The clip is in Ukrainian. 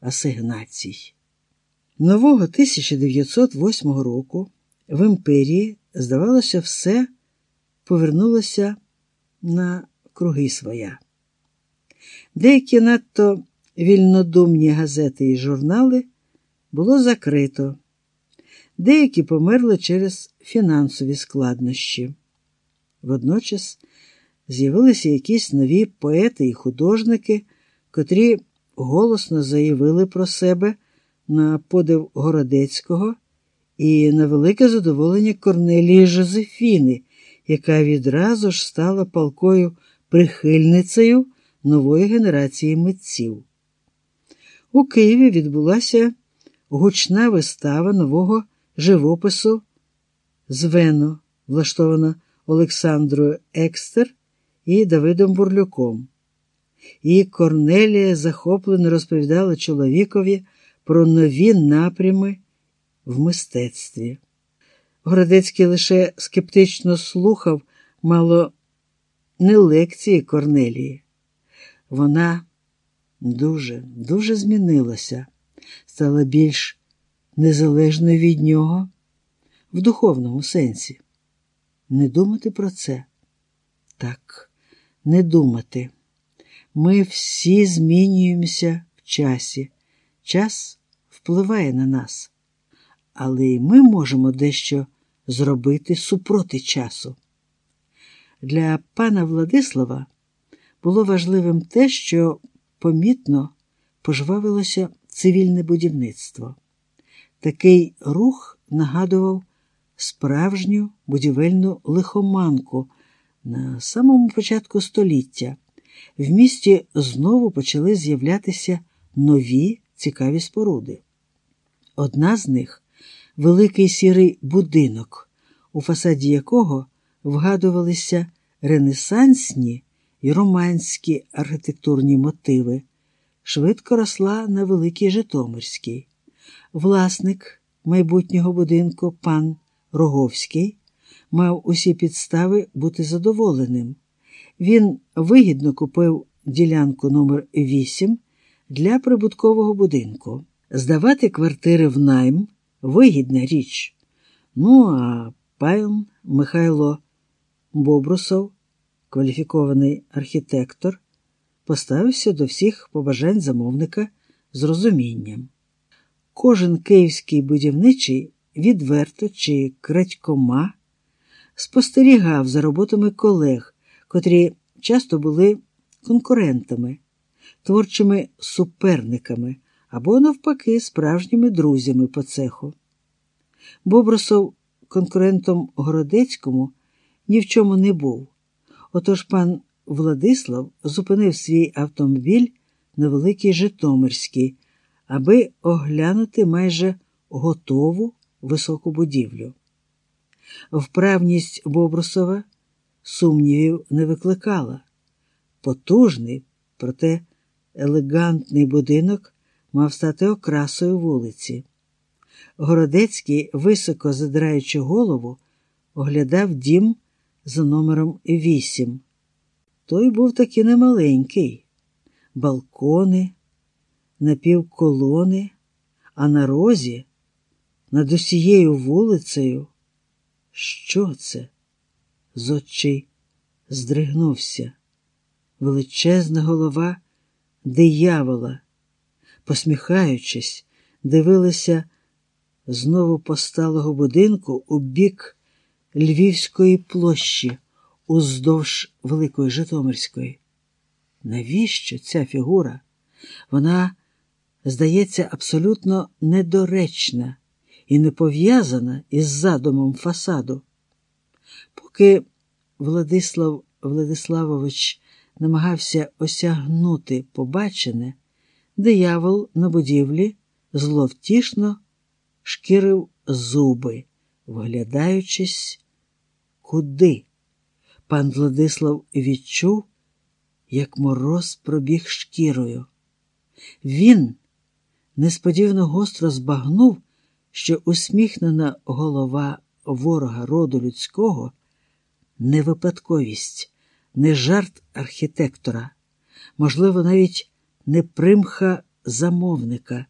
асигнацій. Нового 1908 року в імперії, здавалося, все повернулося на круги своя. Деякі надто вільнодумні газети і журнали було закрито, деякі померли через фінансові складнощі. Водночас з'явилися якісь нові поети і художники, котрі голосно заявили про себе на подив Городецького і на велике задоволення Корнелії Жозефіни, яка відразу ж стала палкою прихильницею нової генерації митців. У Києві відбулася гучна вистава нового живопису Звено, влаштована Олександрою Екстер і Давидом Бурлюком. І Корнелія захоплено розповідала чоловікові про нові напрями в мистецтві. Городецький лише скептично слухав мало не лекції Корнелії. Вона дуже, дуже змінилася, стала більш незалежною від нього в духовному сенсі. Не думати про це. Так, не думати. Ми всі змінюємося в часі. Час впливає на нас, але і ми можемо дещо зробити супроти часу. Для пана Владислава було важливим те, що помітно пожвавилося цивільне будівництво. Такий рух нагадував справжню будівельну лихоманку на самому початку століття. В місті знову почали з'являтися нові цікаві споруди. Одна з них великий сірий будинок, у фасаді якого вгадувалися ренесансні і романські архітектурні мотиви, швидко росла на Великій Житомирській. Власник майбутнього будинку, пан Роговський, мав усі підстави бути задоволеним. Він вигідно купив ділянку номер 8 для прибуткового будинку. Здавати квартири в найм вигідна річ. Ну, а пан Михайло Бобрусов, кваліфікований архітектор, поставився до всіх побажань замовника з розумінням. Кожен київський будівничий відверто чи крадькома спостерігав за роботами колег, котрі часто були конкурентами, творчими суперниками або, навпаки, справжніми друзями по цеху. Бобросов конкурентом Городецькому ні в чому не був. Отож пан Владислав зупинив свій автомобіль на Великій Житомирській, аби оглянути майже готову високу будівлю. Вправність Бобрусова сумнівів не викликала. Потужний, проте елегантний будинок мав стати окрасою вулиці. Городецький, високо задираючи голову, оглядав дім за номером 8. Той був таки немаленький, балкони, напівколони, а на розі, над усією вулицею. Що це? З очей здригнувся. Величезна голова диявола, посміхаючись, дивилася знову посталого будинку у бік Львівської площі уздовж Великої Житомирської. Навіщо ця фігура? Вона, здається, абсолютно недоречна і не пов'язана із задумом фасаду. Поки Владислав Владиславович намагався осягнути побачене, диявол на будівлі зловтішно шкірив зуби, вглядаючись, куди. Пан Владислав відчув, як мороз пробіг шкірою. Він несподівано гостро збагнув, що усміхнена голова ворога роду людського не випадковість, не жарт архітектора, можливо, навіть не примха замовника